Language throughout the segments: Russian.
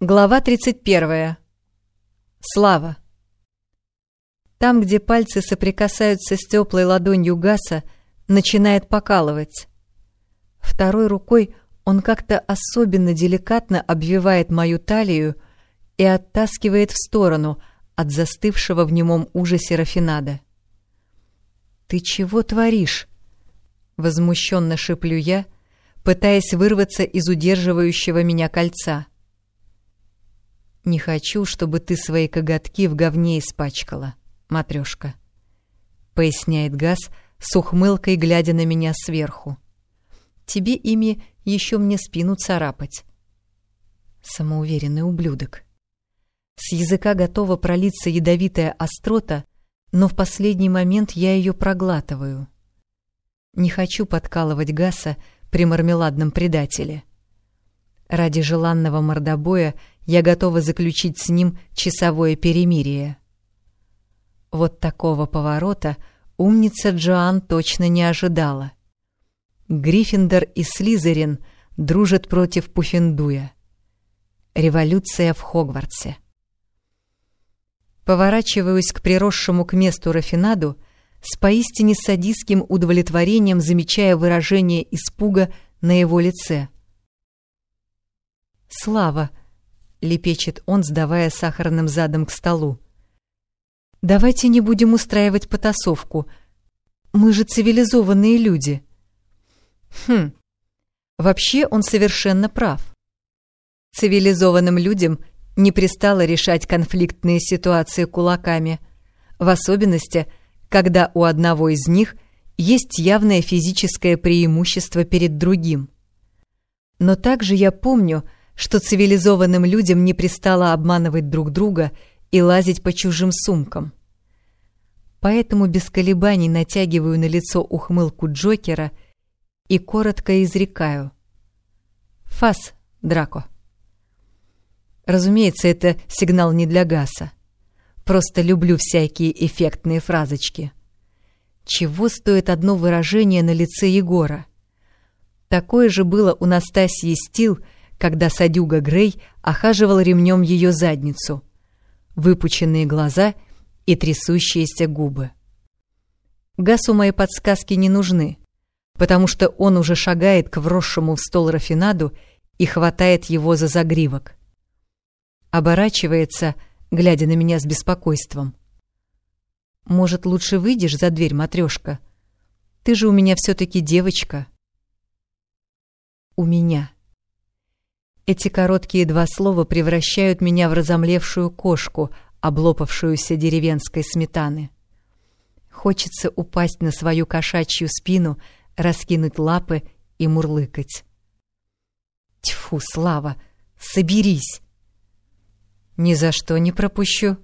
Глава 31. Слава. Там, где пальцы соприкасаются с теплой ладонью Гаса, начинает покалывать. Второй рукой он как-то особенно деликатно обвивает мою талию и оттаскивает в сторону от застывшего в немом ужасе Рафинада. «Ты чего творишь?» — возмущенно шиплю я, пытаясь вырваться из удерживающего меня кольца. «Не хочу, чтобы ты свои коготки в говне испачкала, матрешка», — поясняет Газ с ухмылкой, глядя на меня сверху. «Тебе ими еще мне спину царапать». Самоуверенный ублюдок. С языка готова пролиться ядовитая острота, но в последний момент я ее проглатываю. Не хочу подкалывать Гаса при мармеладном предателе. Ради желанного мордобоя я готова заключить с ним часовое перемирие. Вот такого поворота умница Джоан точно не ожидала. Гриффиндор и Слизерин дружат против Пуффендуя. Революция в Хогвартсе. Поворачиваюсь к приросшему к месту Рафинаду, с поистине садистским удовлетворением замечая выражение испуга на его лице. «Слава!» — лепечет он, сдавая сахарным задом к столу. «Давайте не будем устраивать потасовку. Мы же цивилизованные люди». Хм, вообще он совершенно прав. Цивилизованным людям не пристало решать конфликтные ситуации кулаками, в особенности, когда у одного из них есть явное физическое преимущество перед другим. Но также я помню, что цивилизованным людям не пристало обманывать друг друга и лазить по чужим сумкам. Поэтому без колебаний натягиваю на лицо ухмылку Джокера и коротко изрекаю. «Фас, Драко». Разумеется, это сигнал не для Гаса. Просто люблю всякие эффектные фразочки. Чего стоит одно выражение на лице Егора? Такое же было у Настасии Стил — когда садюга Грей охаживал ремнем ее задницу, выпученные глаза и трясущиеся губы. Гасу мои подсказки не нужны, потому что он уже шагает к вросшему в стол рафинаду и хватает его за загривок. Оборачивается, глядя на меня с беспокойством. «Может, лучше выйдешь за дверь, матрешка? Ты же у меня все-таки девочка». «У меня». Эти короткие два слова превращают меня в разомлевшую кошку, облопавшуюся деревенской сметаны. Хочется упасть на свою кошачью спину, раскинуть лапы и мурлыкать. Тьфу, Слава, соберись! Ни за что не пропущу.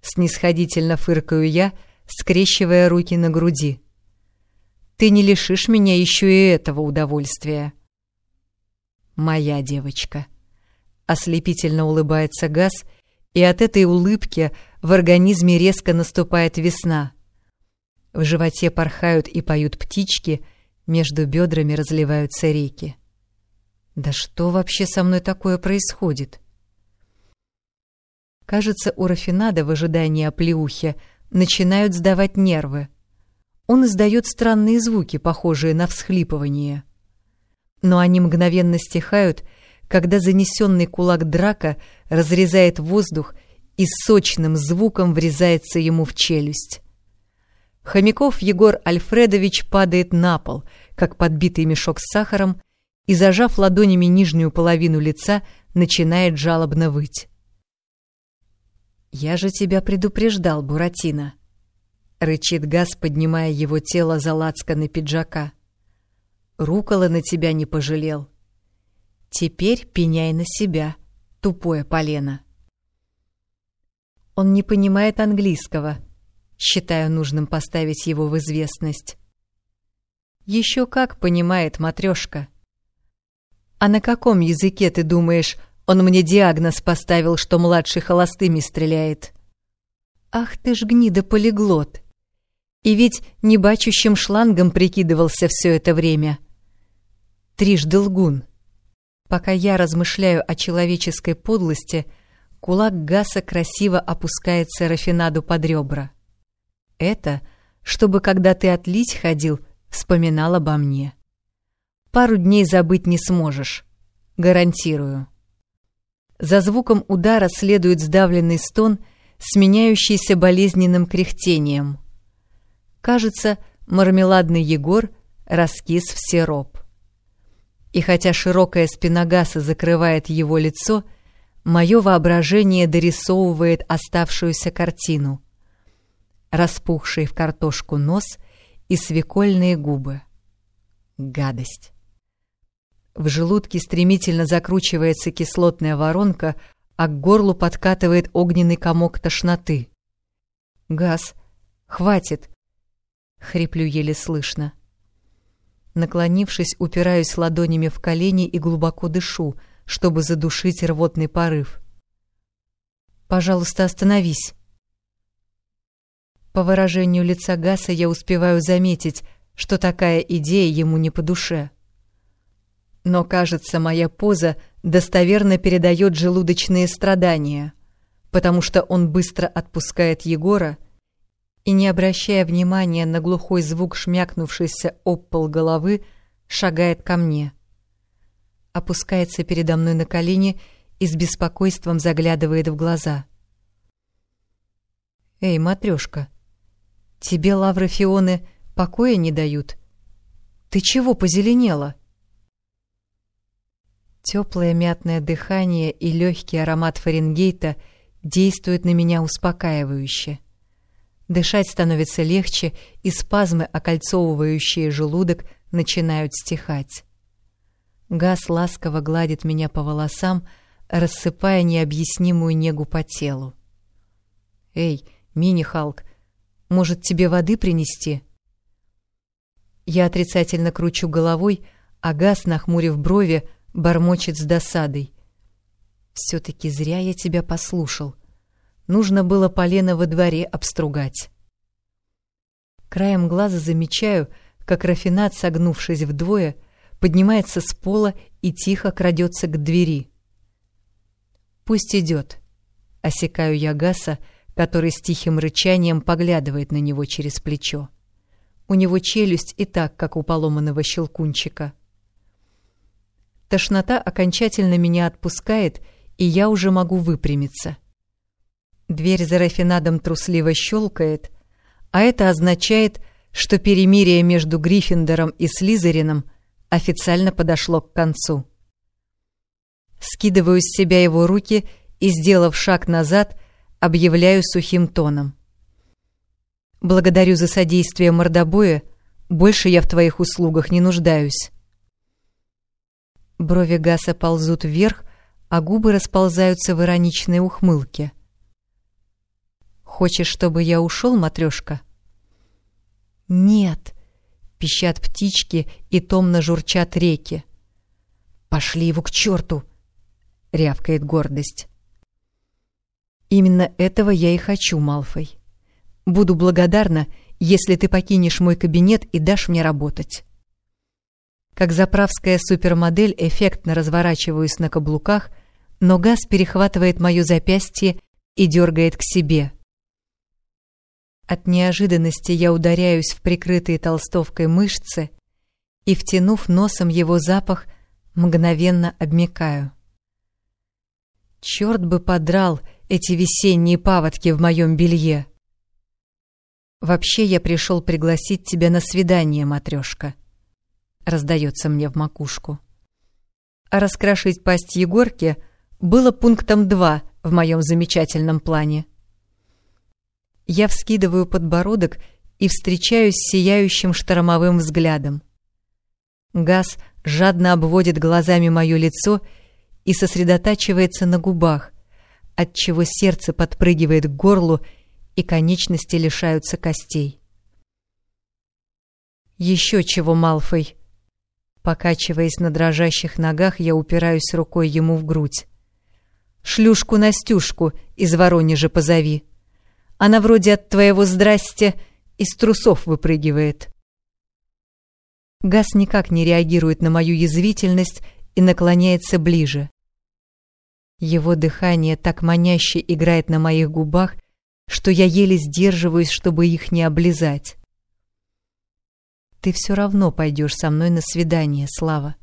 Снисходительно фыркаю я, скрещивая руки на груди. Ты не лишишь меня еще и этого удовольствия моя девочка. Ослепительно улыбается Газ, и от этой улыбки в организме резко наступает весна. В животе порхают и поют птички, между бедрами разливаются реки. Да что вообще со мной такое происходит? Кажется, у Рафинада в ожидании оплеухи начинают сдавать нервы. Он издает странные звуки, похожие на всхлипывание но они мгновенно стихают, когда занесенный кулак драка разрезает воздух и сочным звуком врезается ему в челюсть. Хомяков Егор Альфредович падает на пол, как подбитый мешок с сахаром, и, зажав ладонями нижнюю половину лица, начинает жалобно выть. «Я же тебя предупреждал, Буратино!» — рычит Газ, поднимая его тело за лацканы пиджака. Рукола на тебя не пожалел. Теперь пеняй на себя, тупое полено. Он не понимает английского. Считаю нужным поставить его в известность. Еще как понимает матрешка. А на каком языке, ты думаешь, он мне диагноз поставил, что младший холостыми стреляет? Ах ты ж гнида-полиглот! И ведь небачущим шлангом прикидывался все это время — трижды лгун. Пока я размышляю о человеческой подлости, кулак Гаса красиво опускается Рафинаду под ребра. Это, чтобы, когда ты отлить ходил, вспоминал обо мне. Пару дней забыть не сможешь. Гарантирую. За звуком удара следует сдавленный стон, сменяющийся болезненным кряхтением. Кажется, мармеладный Егор раскис в сироп. И хотя широкая спина Гаса закрывает его лицо, мое воображение дорисовывает оставшуюся картину. Распухший в картошку нос и свекольные губы. Гадость. В желудке стремительно закручивается кислотная воронка, а к горлу подкатывает огненный комок тошноты. «Газ! Хватит!» — хриплю еле слышно. Наклонившись, упираюсь ладонями в колени и глубоко дышу, чтобы задушить рвотный порыв. «Пожалуйста, остановись!» По выражению лица Гаса я успеваю заметить, что такая идея ему не по душе. Но, кажется, моя поза достоверно передает желудочные страдания, потому что он быстро отпускает Егора и, не обращая внимания на глухой звук шмякнувшийся об пол головы, шагает ко мне. Опускается передо мной на колени и с беспокойством заглядывает в глаза. «Эй, матрёшка, тебе лавры Фионы покоя не дают? Ты чего позеленела?» Теплое мятное дыхание и легкий аромат Фаренгейта действуют на меня успокаивающе. Дышать становится легче, и спазмы, окольцовывающие желудок, начинают стихать. Газ ласково гладит меня по волосам, рассыпая необъяснимую негу по телу. «Эй, мини-халк, может, тебе воды принести?» Я отрицательно кручу головой, а Газ, нахмурив брови, бормочет с досадой. «Все-таки зря я тебя послушал. Нужно было полено во дворе обстругать». Краем глаза замечаю, как Рафинат, согнувшись вдвое, поднимается с пола и тихо крадется к двери. «Пусть идет», — осекаю я Гаса, который с тихим рычанием поглядывает на него через плечо. У него челюсть и так, как у поломанного щелкунчика. Тошнота окончательно меня отпускает, и я уже могу выпрямиться. Дверь за Рафинадом трусливо щелкает, а это означает, что перемирие между Гриффиндором и Слизерином официально подошло к концу. Скидываю с себя его руки и, сделав шаг назад, объявляю сухим тоном. «Благодарю за содействие мордобоя, больше я в твоих услугах не нуждаюсь». Брови Гаса ползут вверх, а губы расползаются в ироничной ухмылке. «Хочешь, чтобы я ушел, матрешка?» «Нет!» — пищат птички и томно журчат реки. «Пошли его к черту!» — рявкает гордость. «Именно этого я и хочу, Малфой. Буду благодарна, если ты покинешь мой кабинет и дашь мне работать». Как заправская супермодель эффектно разворачиваюсь на каблуках, но газ перехватывает мое запястье и дергает к себе. От неожиданности я ударяюсь в прикрытые толстовкой мышцы и, втянув носом его запах, мгновенно обмикаю. Черт бы подрал эти весенние паводки в моем белье! Вообще я пришел пригласить тебя на свидание, матрешка раздается мне в макушку. А раскрашить пасть Егорке было пунктом 2 в моем замечательном плане. Я вскидываю подбородок и встречаюсь с сияющим штормовым взглядом. Газ жадно обводит глазами мое лицо и сосредотачивается на губах, отчего сердце подпрыгивает к горлу и конечности лишаются костей. «Еще чего, Малфой!» Покачиваясь на дрожащих ногах, я упираюсь рукой ему в грудь. «Шлюшку Настюшку из Воронежа позови. Она вроде от твоего здрасте из трусов выпрыгивает». Газ никак не реагирует на мою язвительность и наклоняется ближе. Его дыхание так маняще играет на моих губах, что я еле сдерживаюсь, чтобы их не облизать. Ты все равно пойдешь со мной на свидание, Слава.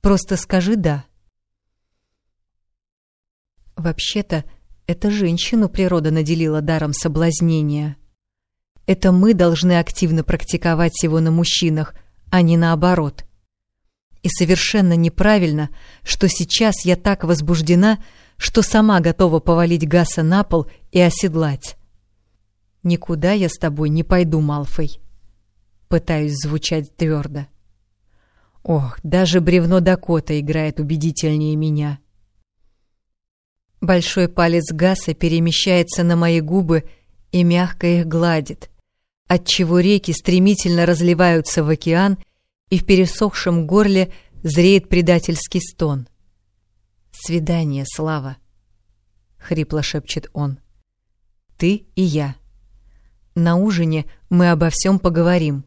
Просто скажи «да». Вообще-то, это женщину природа наделила даром соблазнения. Это мы должны активно практиковать его на мужчинах, а не наоборот. И совершенно неправильно, что сейчас я так возбуждена, что сама готова повалить Гаса на пол и оседлать. «Никуда я с тобой не пойду, Малфой», — пытаюсь звучать твердо. Ох, даже бревно Дакота играет убедительнее меня. Большой палец Гаса перемещается на мои губы и мягко их гладит, отчего реки стремительно разливаются в океан, и в пересохшем горле зреет предательский стон. «Свидание, Слава!» — хрипло шепчет он. «Ты и я. На ужине мы обо всем поговорим,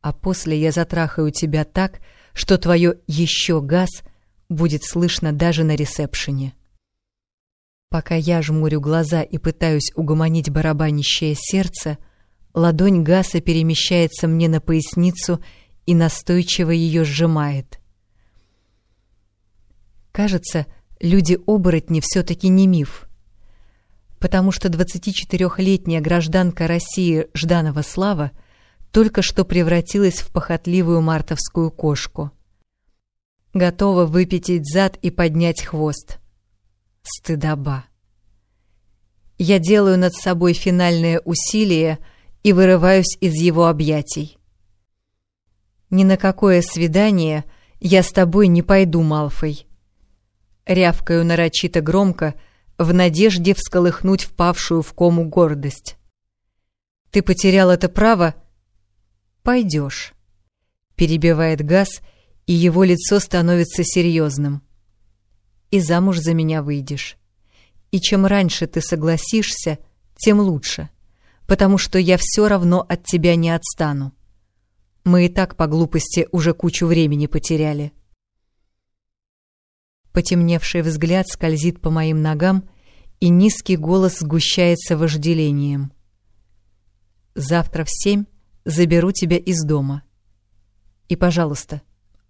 а после я затрахаю тебя так, что твое «еще газ» будет слышно даже на ресепшене». Пока я жмурю глаза и пытаюсь угомонить барабанящее сердце, ладонь Гаса перемещается мне на поясницу и настойчиво ее сжимает. Кажется, люди-оборотни все-таки не миф, потому что 24-летняя гражданка России Жданова Слава только что превратилась в похотливую мартовскую кошку. Готова выпятить зад и поднять хвост. Стыдоба. Я делаю над собой финальное усилие и вырываюсь из его объятий. Ни на какое свидание я с тобой не пойду, Малфой. Рявкаю нарочито громко, в надежде всколыхнуть впавшую в кому гордость. Ты потерял это право? Пойдешь. Перебивает газ, и его лицо становится серьезным. И замуж за меня выйдешь. И чем раньше ты согласишься, тем лучше, потому что я все равно от тебя не отстану. Мы и так по глупости уже кучу времени потеряли. Потемневший взгляд скользит по моим ногам, и низкий голос сгущается вожделением. «Завтра в семь заберу тебя из дома. И, пожалуйста,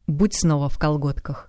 будь снова в колготках».